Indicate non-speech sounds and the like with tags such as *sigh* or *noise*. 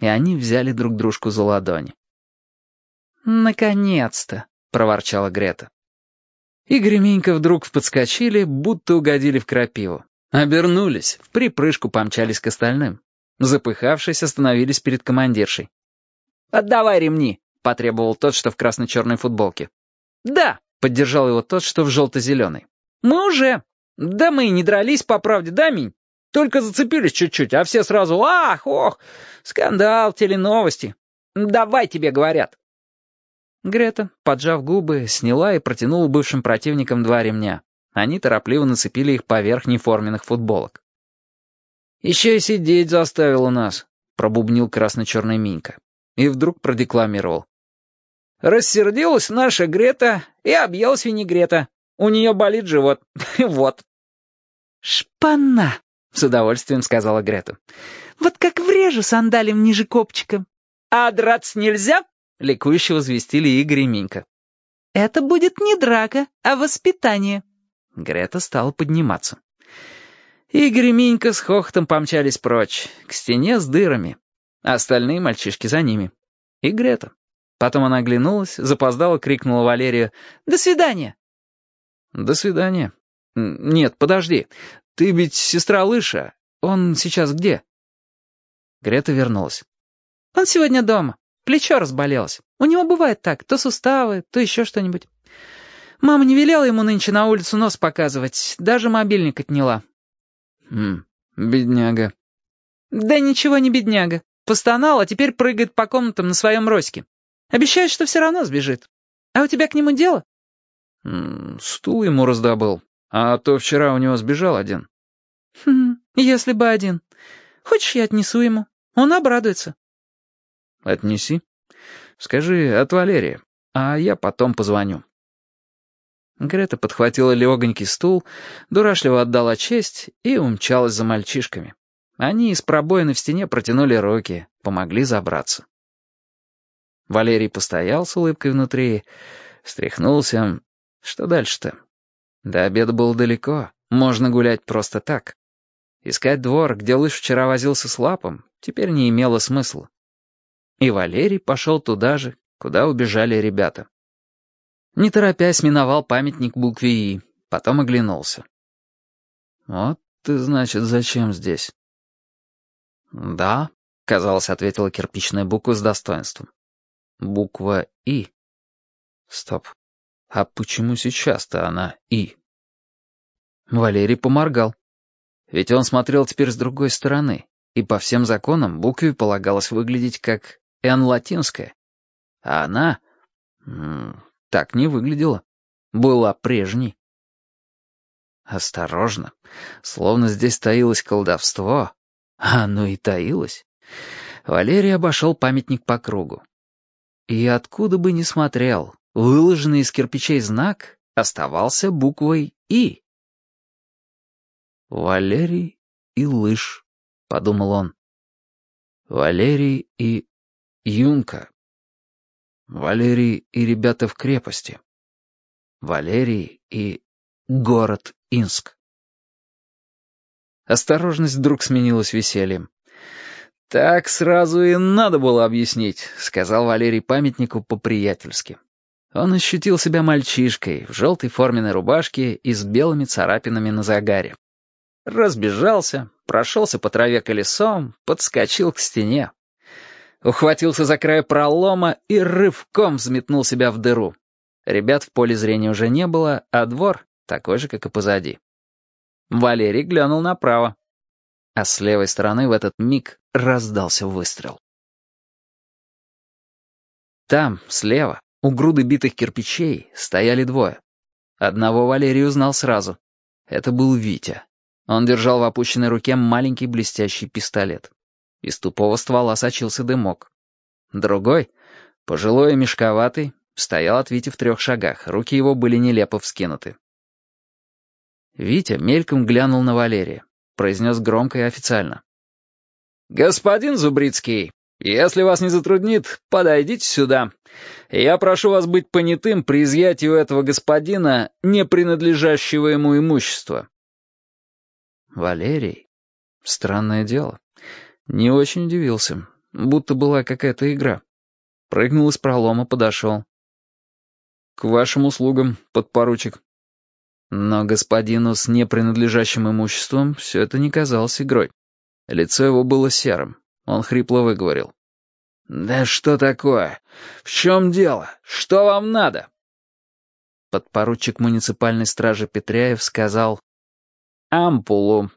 и они взяли друг дружку за ладони. «Наконец-то!» — проворчала Грета. Игорь и Минька вдруг подскочили, будто угодили в крапиву. Обернулись, в припрыжку помчались к остальным. Запыхавшись, остановились перед командиршей. «Отдавай ремни!» — потребовал тот, что в красно-черной футболке. «Да!» — поддержал его тот, что в желто-зеленой. «Мы уже! Да мы и не дрались, по правде, да, Минь? Только зацепились чуть-чуть, а все сразу «Ах, ох! Скандал, теленовости! Давай тебе говорят!» Грета, поджав губы, сняла и протянула бывшим противникам два ремня. Они торопливо нацепили их поверх неформенных футболок. «Еще и сидеть заставил нас», — пробубнил красно-черный Минька. И вдруг продекламировал. «Рассердилась наша Грета и объелась винегрета. У нее болит живот. *laughs* вот». «Шпана!» — с удовольствием сказала Грета. «Вот как врежу сандалем ниже копчика». «А драться нельзя?» — ликующе возвестили Игорь и Минька. «Это будет не драка, а воспитание». Грета стала подниматься. Игорь и Минька с хохотом помчались прочь, к стене с дырами. А остальные мальчишки за ними. И Грета. Потом она оглянулась, запоздала, крикнула Валерию «До свидания!» «До свидания. Нет, подожди. Ты ведь сестра Лыша. Он сейчас где?» Грета вернулась. «Он сегодня дома. Плечо разболелось. У него бывает так, то суставы, то еще что-нибудь. Мама не велела ему нынче на улицу нос показывать, даже мобильник отняла. Хм, бедняга. Да ничего не бедняга. Постонал, а теперь прыгает по комнатам на своем роське. Обещает, что все равно сбежит. А у тебя к нему дело? Стул ему раздобыл. А то вчера у него сбежал один. Хм, если бы один. Хочешь, я отнесу ему? Он обрадуется. Отнеси. Скажи от Валерия, а я потом позвоню. Грета подхватила легонький стул, дурашливо отдала честь и умчалась за мальчишками. Они из пробоины в стене протянули руки, помогли забраться. Валерий постоял с улыбкой внутри, встряхнулся. Что дальше-то? До обеда было далеко, можно гулять просто так. Искать двор, где лыж вчера возился с лапом, теперь не имело смысла. И Валерий пошел туда же, куда убежали ребята. Не торопясь, миновал памятник букве «И», потом оглянулся. «Вот ты, значит, зачем здесь?» «Да», — казалось, ответила кирпичная буква с достоинством. «Буква «И». Стоп. А почему сейчас-то она «И»?» Валерий поморгал. Ведь он смотрел теперь с другой стороны, и по всем законам букве полагалось выглядеть как «Н» латинская. А она... Так не выглядела. Была прежней. Осторожно. Словно здесь таилось колдовство. А оно и таилось. Валерий обошел памятник по кругу. И откуда бы ни смотрел, выложенный из кирпичей знак оставался буквой «И». «Валерий и лыж», — подумал он. «Валерий и Юнка». Валерий и ребята в крепости. Валерий и город Инск. Осторожность вдруг сменилась весельем. «Так сразу и надо было объяснить», — сказал Валерий памятнику по-приятельски. Он ощутил себя мальчишкой в желтой форменной рубашке и с белыми царапинами на загаре. Разбежался, прошелся по траве колесом, подскочил к стене ухватился за край пролома и рывком взметнул себя в дыру. Ребят в поле зрения уже не было, а двор такой же, как и позади. Валерий глянул направо, а с левой стороны в этот миг раздался выстрел. Там, слева, у груды битых кирпичей, стояли двое. Одного Валерий узнал сразу. Это был Витя. Он держал в опущенной руке маленький блестящий пистолет. Из тупого ствола сочился дымок. Другой, пожилой и мешковатый, стоял от Вити в трех шагах, руки его были нелепо вскинуты. Витя мельком глянул на Валерия, произнес громко и официально. «Господин Зубрицкий, если вас не затруднит, подойдите сюда. Я прошу вас быть понятым при изъятии у этого господина не принадлежащего ему имущества». Валерий? Странное дело. Не очень удивился. будто была какая-то игра. Прыгнул из пролома, подошел. «К вашим услугам, подпоручик». Но господину с непринадлежащим имуществом все это не казалось игрой. Лицо его было серым. Он хрипло выговорил. «Да что такое? В чем дело? Что вам надо?» Подпоручик муниципальной стражи Петряев сказал «Ампулу».